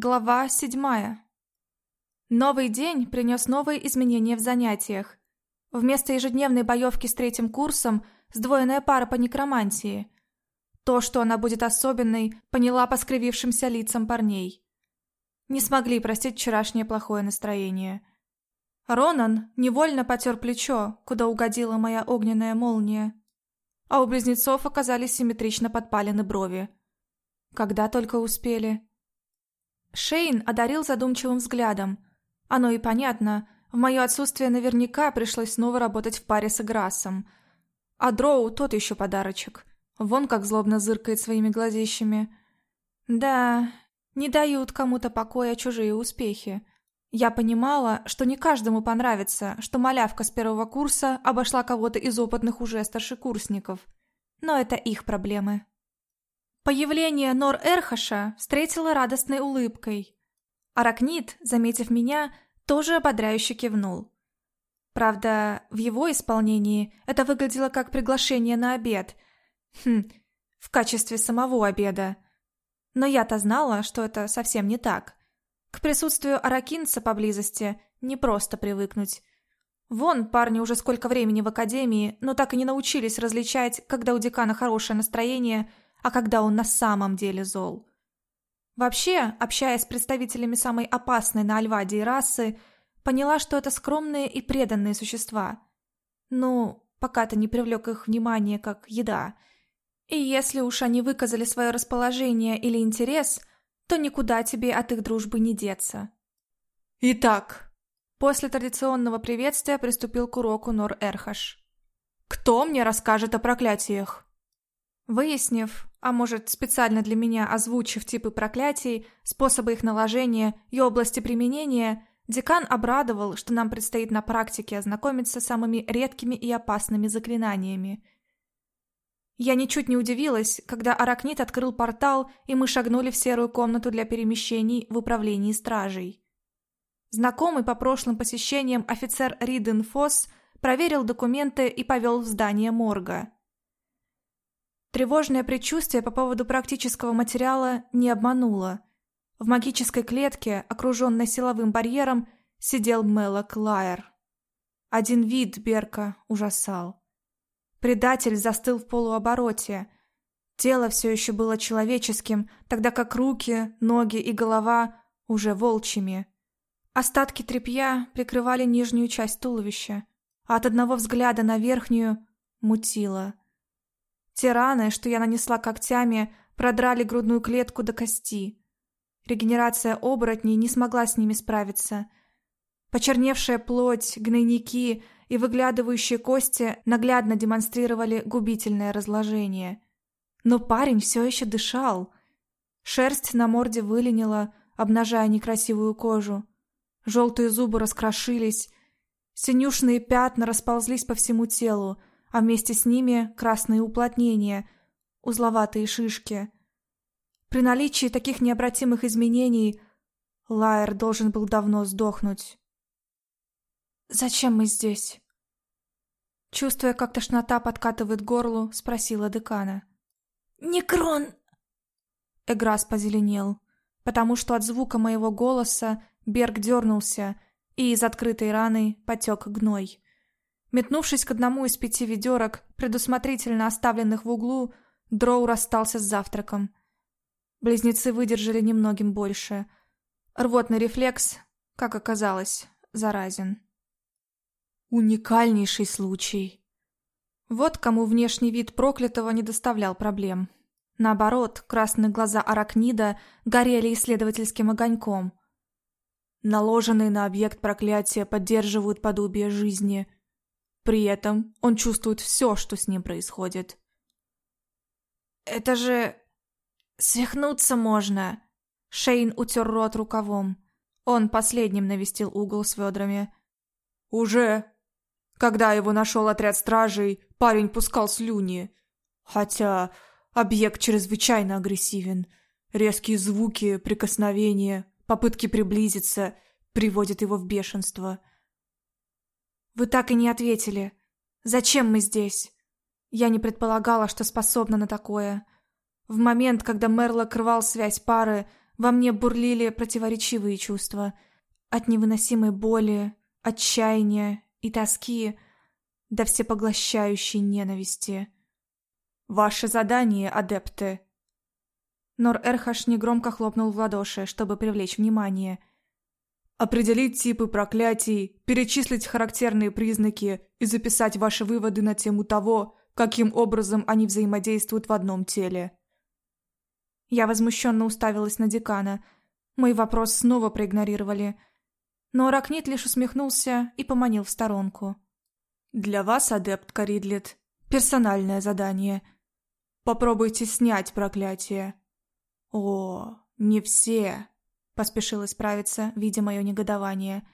Глава седьмая. Новый день принес новые изменения в занятиях. Вместо ежедневной боевки с третьим курсом сдвоенная пара по некромантии. То, что она будет особенной, поняла по скривившимся лицам парней. Не смогли простить вчерашнее плохое настроение. Ронан невольно потер плечо, куда угодила моя огненная молния. А у близнецов оказались симметрично подпалены брови. Когда только успели. Шейн одарил задумчивым взглядом. Оно и понятно, в мое отсутствие наверняка пришлось снова работать в паре с Играсом. А Дроу тот еще подарочек. Вон как злобно зыркает своими глазищами. Да, не дают кому-то покоя чужие успехи. Я понимала, что не каждому понравится, что малявка с первого курса обошла кого-то из опытных уже старшекурсников. Но это их проблемы. Появление Нор-Эрхаша встретила радостной улыбкой. Аракнит, заметив меня, тоже ободряюще кивнул. Правда, в его исполнении это выглядело как приглашение на обед. Хм, в качестве самого обеда. Но я-то знала, что это совсем не так. К присутствию аракинца поблизости не просто привыкнуть. Вон, парни уже сколько времени в академии, но так и не научились различать, когда у декана хорошее настроение – а когда он на самом деле зол. Вообще, общаясь с представителями самой опасной на Альвадии расы, поняла, что это скромные и преданные существа. Ну, пока ты не привлек их внимание как еда. И если уж они выказали свое расположение или интерес, то никуда тебе от их дружбы не деться. Итак, после традиционного приветствия приступил к уроку Нор Эрхаш. Кто мне расскажет о проклятиях? Выяснив, а может специально для меня озвучив типы проклятий, способы их наложения и области применения, декан обрадовал, что нам предстоит на практике ознакомиться с самыми редкими и опасными заклинаниями. Я ничуть не удивилась, когда Аракнит открыл портал, и мы шагнули в серую комнату для перемещений в управлении стражей. Знакомый по прошлым посещениям офицер Риден Фосс проверил документы и повел в здание морга. Тревожное предчувствие по поводу практического материала не обмануло. В магической клетке, окруженной силовым барьером, сидел Мелок Лайер. Один вид Берка ужасал. Предатель застыл в полуобороте. Тело все еще было человеческим, тогда как руки, ноги и голова уже волчьими. Остатки тряпья прикрывали нижнюю часть туловища, а от одного взгляда на верхнюю мутило – те раны, что я нанесла когтями, продрали грудную клетку до кости. Регенерация оборотней не смогла с ними справиться. Почерневшая плоть, гнойники и выглядывающие кости наглядно демонстрировали губительное разложение. Но парень все еще дышал. Шерсть на морде выленила, обнажая некрасивую кожу. Желтые зубы раскрошились. Синюшные пятна расползлись по всему телу, а вместе с ними красные уплотнения, узловатые шишки. При наличии таких необратимых изменений Лайер должен был давно сдохнуть. «Зачем мы здесь?» Чувствуя, как тошнота подкатывает горлу, спросила декана. «Некрон!» Эграс позеленел, потому что от звука моего голоса Берг дернулся, и из открытой раны потек гной. Метнувшись к одному из пяти ведерок, предусмотрительно оставленных в углу, Дроу расстался с завтраком. Близнецы выдержали немногим больше. Рвотный рефлекс, как оказалось, заразен. Уникальнейший случай. Вот кому внешний вид проклятого не доставлял проблем. Наоборот, красные глаза аракнида горели исследовательским огоньком. Наложенные на объект проклятия поддерживают подобие жизни – при этом он чувствует все, что с ним происходит. «Это же... свихнуться можно!» Шейн утер рот рукавом. Он последним навестил угол с ведрами. «Уже!» Когда его нашел отряд стражей, парень пускал слюни. Хотя объект чрезвычайно агрессивен. Резкие звуки, прикосновения, попытки приблизиться приводят его в бешенство. Вы так и не ответили. Зачем мы здесь? Я не предполагала, что способна на такое. В момент, когда Мерлок рвал связь пары, Во мне бурлили противоречивые чувства. От невыносимой боли, отчаяния и тоски до всепоглощающей ненависти. «Ваше задание, адепты!» Нор Эрхаш негромко хлопнул в ладоши, чтобы привлечь внимание. «Определить типы проклятий, перечислить характерные признаки и записать ваши выводы на тему того, каким образом они взаимодействуют в одном теле». Я возмущенно уставилась на декана. Мой вопрос снова проигнорировали. Но Аракнит лишь усмехнулся и поманил в сторонку. «Для вас, адепт Каридлет, персональное задание. Попробуйте снять проклятие». «О, не все», — поспешил исправиться, видя мое негодование.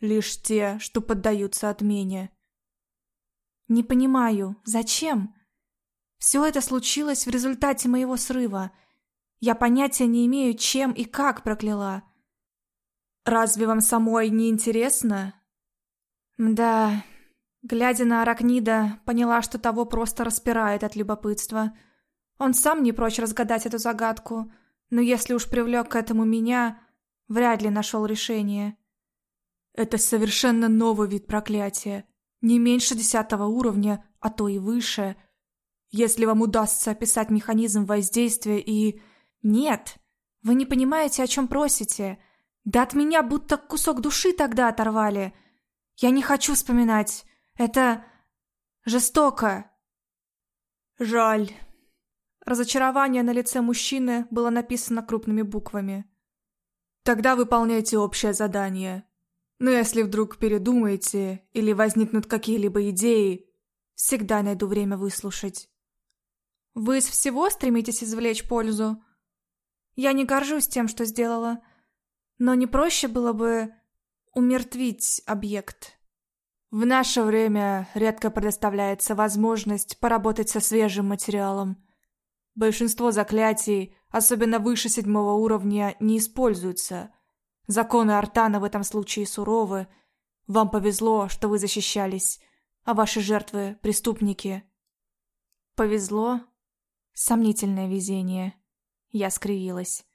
«Лишь те, что поддаются отмене». «Не понимаю, зачем? Все это случилось в результате моего срыва». Я понятия не имею, чем и как прокляла. Разве вам самой не интересно? Да, глядя на Аракнида, поняла, что того просто распирает от любопытства. Он сам не прочь разгадать эту загадку, но если уж привлек к этому меня, вряд ли нашел решение. Это совершенно новый вид проклятия, не меньше десятого уровня, а то и выше. Если вам удастся описать механизм воздействия и «Нет, вы не понимаете, о чем просите. Да от меня будто кусок души тогда оторвали. Я не хочу вспоминать. Это... жестоко». «Жаль». Разочарование на лице мужчины было написано крупными буквами. «Тогда выполняйте общее задание. Но если вдруг передумаете или возникнут какие-либо идеи, всегда найду время выслушать». «Вы из всего стремитесь извлечь пользу?» Я не горжусь тем, что сделала. Но не проще было бы умертвить объект. В наше время редко предоставляется возможность поработать со свежим материалом. Большинство заклятий, особенно выше седьмого уровня, не используются. Законы Артана в этом случае суровы. Вам повезло, что вы защищались, а ваши жертвы — преступники. Повезло? Сомнительное везение. Я скривилась.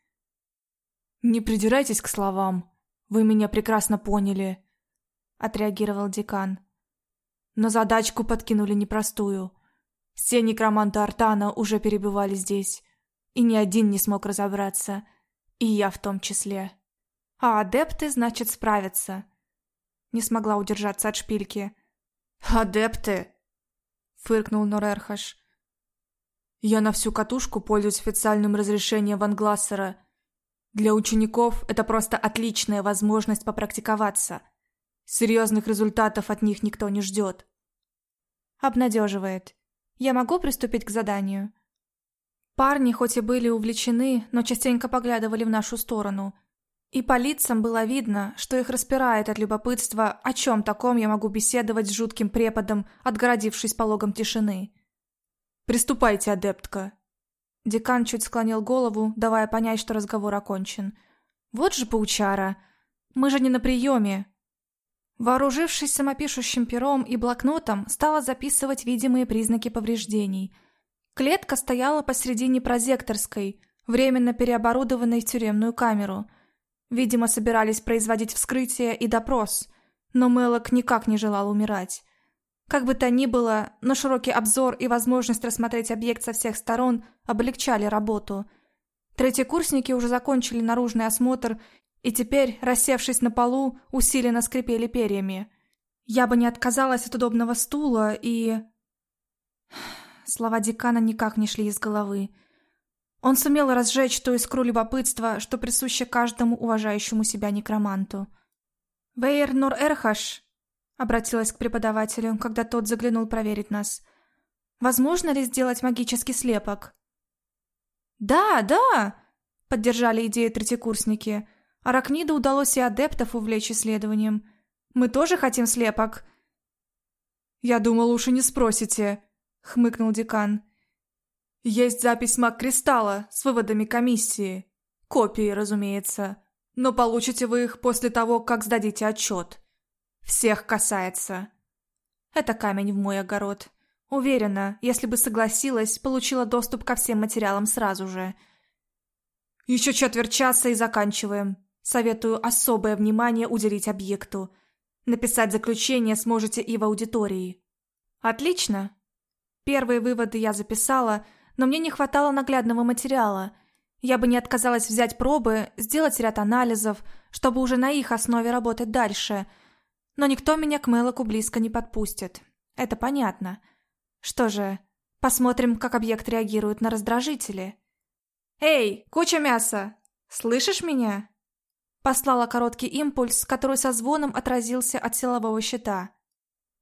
«Не придирайтесь к словам. Вы меня прекрасно поняли», — отреагировал декан. «Но задачку подкинули непростую. Все некроманты Артана уже перебывали здесь, и ни один не смог разобраться, и я в том числе. А адепты, значит, справятся». Не смогла удержаться от шпильки. «Адепты!» — фыркнул Норерхаш. Я на всю катушку пользуюсь официальным разрешением Ван Глассера. Для учеников это просто отличная возможность попрактиковаться. Серьезных результатов от них никто не ждет. Обнадеживает. Я могу приступить к заданию? Парни хоть и были увлечены, но частенько поглядывали в нашу сторону. И по лицам было видно, что их распирает от любопытства, о чем таком я могу беседовать с жутким преподом, отгородившись пологом тишины. «Приступайте, адептка!» Декан чуть склонил голову, давая понять, что разговор окончен. «Вот же паучара! Мы же не на приеме!» Вооружившись самопишущим пером и блокнотом, стала записывать видимые признаки повреждений. Клетка стояла посредине прозекторской, временно переоборудованной в тюремную камеру. Видимо, собирались производить вскрытие и допрос, но Мелок никак не желал умирать. Как бы то ни было, но широкий обзор и возможность рассмотреть объект со всех сторон облегчали работу. Третьекурсники уже закончили наружный осмотр и теперь, рассевшись на полу, усиленно скрипели перьями. Я бы не отказалась от удобного стула и... Слова декана никак не шли из головы. Он сумел разжечь ту искру любопытства, что присуще каждому уважающему себя некроманту. «Вейер Нор Эрхаш», Обратилась к преподавателю, когда тот заглянул проверить нас. «Возможно ли сделать магический слепок?» «Да, да!» — поддержали идею третьекурсники. Аракниду удалось и адептов увлечь исследованием. «Мы тоже хотим слепок!» «Я думал, уж и не спросите», — хмыкнул декан. «Есть запись маг-кристалла с выводами комиссии. Копии, разумеется. Но получите вы их после того, как сдадите отчет». Всех касается. Это камень в мой огород. Уверена, если бы согласилась, получила доступ ко всем материалам сразу же. Еще четверть часа и заканчиваем. Советую особое внимание уделить объекту. Написать заключение сможете и в аудитории. Отлично. Первые выводы я записала, но мне не хватало наглядного материала. Я бы не отказалась взять пробы, сделать ряд анализов, чтобы уже на их основе работать дальше. Но никто меня к Мелоку близко не подпустит. Это понятно. Что же, посмотрим, как объект реагирует на раздражители. «Эй, куча мяса! Слышишь меня?» Послала короткий импульс, который со звоном отразился от силового щита.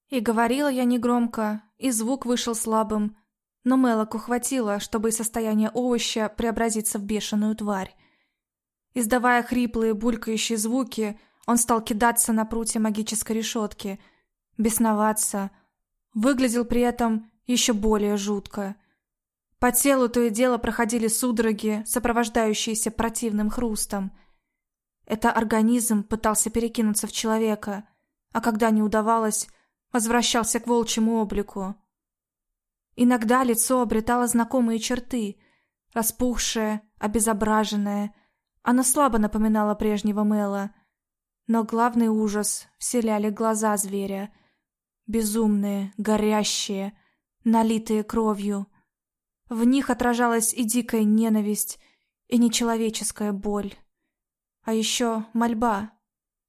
И говорила я негромко, и звук вышел слабым, но Мелоку хватило, чтобы из состояния овоща преобразиться в бешеную тварь. Издавая хриплые, булькающие звуки, он стал кидаться на прутья магической решетки, бесноваться. Выглядел при этом еще более жутко. По телу то и дело проходили судороги, сопровождающиеся противным хрустом. Это организм пытался перекинуться в человека, а когда не удавалось, возвращался к волчьему облику. Иногда лицо обретало знакомые черты, распухшее, обезображенное. Оно слабо напоминало прежнего Мэла, но главный ужас вселяли глаза зверя. Безумные, горящие, налитые кровью. В них отражалась и дикая ненависть, и нечеловеческая боль. А еще мольба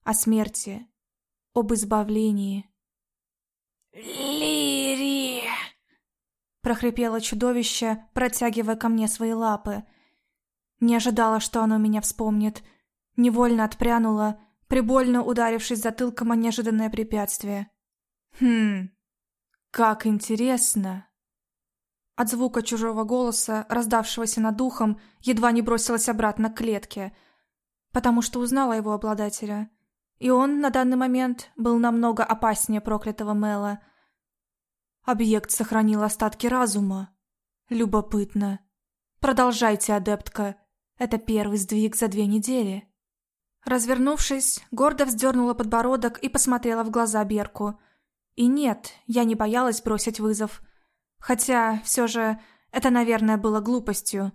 о смерти, об избавлении. «Лири!» — прохрипело чудовище, протягивая ко мне свои лапы. Не ожидала, что оно меня вспомнит. Невольно отпрянула, прибольно ударившись затылком о неожиданное препятствие. «Хм, как интересно!» От звука чужого голоса, раздавшегося над ухом, едва не бросилась обратно к клетке, потому что узнала его обладателя. И он на данный момент был намного опаснее проклятого Мэла. Объект сохранил остатки разума. Любопытно. Продолжайте, адептка. Это первый сдвиг за две недели. Развернувшись, гордо вздернула подбородок и посмотрела в глаза Берку. И нет, я не боялась бросить вызов. Хотя, все же, это, наверное, было глупостью.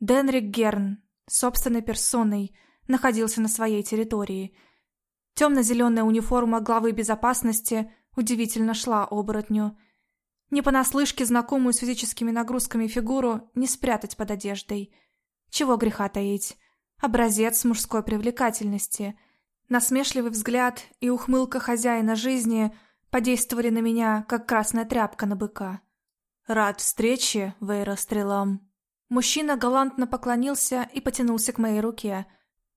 Денрик Герн, собственной персоной, находился на своей территории. Темно-зеленая униформа главы безопасности удивительно шла оборотню. Не понаслышке знакомую с физическими нагрузками фигуру не спрятать под одеждой. Чего греха таить. Образец мужской привлекательности. Насмешливый взгляд и ухмылка хозяина жизни подействовали на меня, как красная тряпка на быка. «Рад встрече, Вейра Стрелам». Мужчина галантно поклонился и потянулся к моей руке.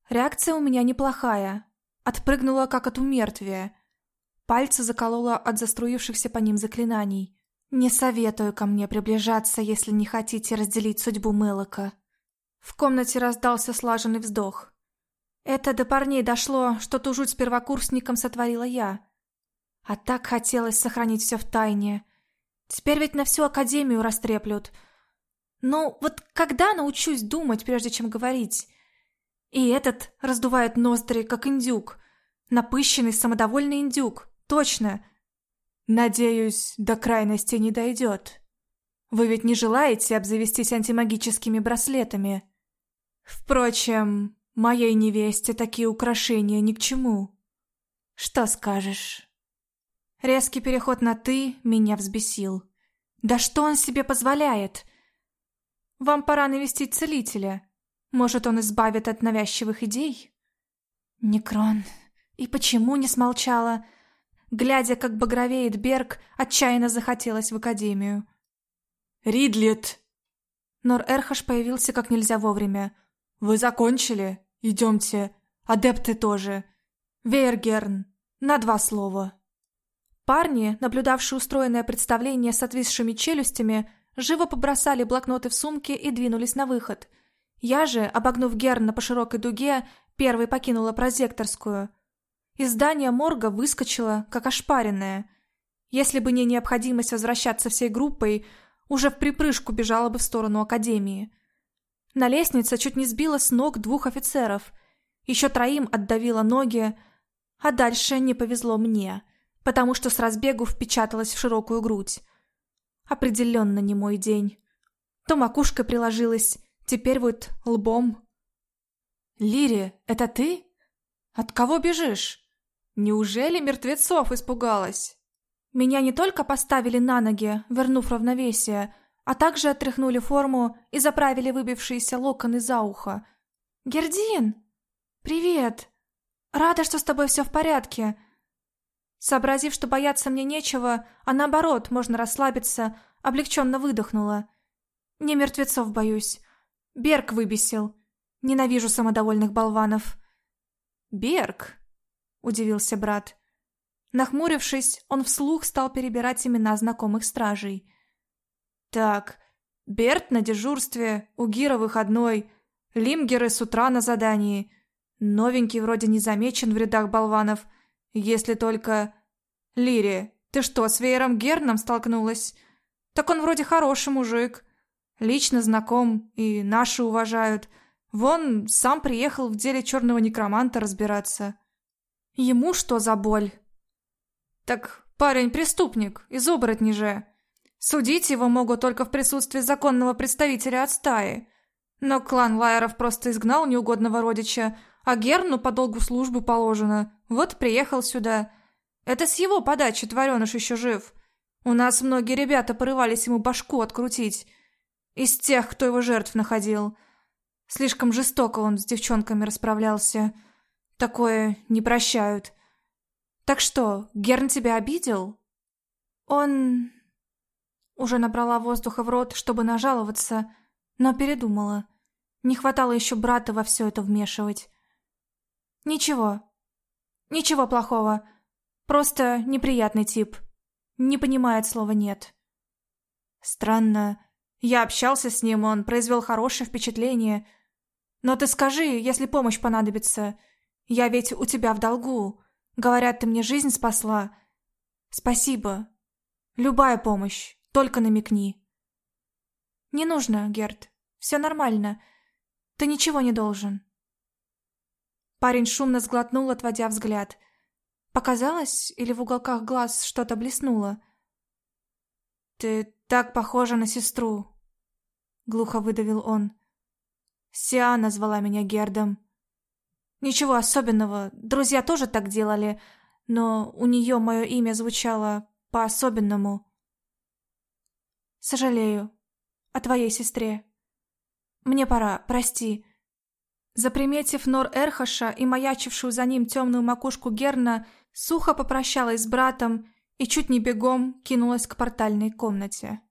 Реакция у меня неплохая. Отпрыгнула, как от умертвия. Пальцы заколола от заструившихся по ним заклинаний. Не советую ко мне приближаться, если не хотите разделить судьбу Мелока. В комнате раздался слаженный вздох. Это до парней дошло, что ту жуть с первокурсником сотворила я. А так хотелось сохранить все в тайне. Теперь ведь на всю академию растреплют. Ну, вот когда научусь думать, прежде чем говорить? И этот раздувает ноздри, как индюк. Напыщенный, самодовольный индюк. Точно. Надеюсь, до крайности не дойдет. Вы ведь не желаете обзавестись антимагическими браслетами? Впрочем, моей невесте такие украшения ни к чему. Что скажешь? Резкий переход на «ты» меня взбесил. Да что он себе позволяет? Вам пора навестить целителя. Может, он избавит от навязчивых идей? Некрон. И почему не смолчала? Глядя, как багровеет Берг, отчаянно захотелось в академию. «Ридлет!» Нор Эрхаш появился как нельзя вовремя. «Вы закончили? Идемте. Адепты тоже. Вейергерн. На два слова». Парни, наблюдавшие устроенное представление с отвисшими челюстями, живо побросали блокноты в сумки и двинулись на выход. Я же, обогнув Герна по широкой дуге, первой покинула прозекторскую. Из здания морга выскочила, как ошпаренная. Если бы не необходимость возвращаться всей группой, уже в припрыжку бежала бы в сторону академии. На лестнице чуть не сбила с ног двух офицеров. Еще троим отдавила ноги, а дальше не повезло мне — потому что с разбегу впечаталась в широкую грудь. Определенно не мой день. То макушкой приложилась, теперь вот лбом. Лири, это ты? От кого бежишь? Неужели мертвецов испугалась? Меня не только поставили на ноги, вернув равновесие, а также отряхнули форму и заправили выбившиеся локоны за ухо. «Гердин! Привет! Рада, что с тобой все в порядке!» Сообразив, что бояться мне нечего, а наоборот, можно расслабиться, облегченно выдохнула. «Не мертвецов боюсь. Берг выбесил. Ненавижу самодовольных болванов». «Берг?» — удивился брат. Нахмурившись, он вслух стал перебирать имена знакомых стражей. «Так, Берт на дежурстве, Угира выходной, Лимгеры с утра на задании. Новенький вроде не замечен в рядах болванов, если только... Лири, ты что, с Веером Герном столкнулась? Так он вроде хороший мужик. Лично знаком, и наши уважают. Вон, сам приехал в деле черного некроманта разбираться. Ему что за боль?» Так парень преступник, из оборотней же. Судить его могут только в присутствии законного представителя от стаи. Но клан Лайеров просто изгнал неугодного родича, а Герну по долгу службы положено. Вот приехал сюда. Это с его подачи твареныш еще жив. У нас многие ребята порывались ему башку открутить. Из тех, кто его жертв находил. Слишком жестоко он с девчонками расправлялся. Такое не прощают. Так что, Герн тебя обидел? Он... Уже набрала воздуха в рот, чтобы нажаловаться, но передумала. Не хватало еще брата во все это вмешивать. Ничего. Ничего плохого. Просто неприятный тип. Не понимает слова «нет». Странно. Я общался с ним, он произвел хорошее впечатление. Но ты скажи, если помощь понадобится. Я ведь у тебя в долгу. Говорят, ты мне жизнь спасла. Спасибо. Любая помощь, только намекни. Не нужно, Герт. Все нормально. Ты ничего не должен. Парень шумно сглотнул, отводя взгляд. Показалось, или в уголках глаз что-то блеснуло? «Ты так похожа на сестру», — глухо выдавил он. Сиана звала меня Гердом. Ничего особенного, друзья тоже так делали, но у нее мое имя звучало по-особенному. Сожалею. О твоей сестре. Мне пора, прости. Заприметив Нор Эрхаша и маячившую за ним темную макушку Герна, сухо попрощалась с братом и чуть не бегом кинулась к портальной комнате.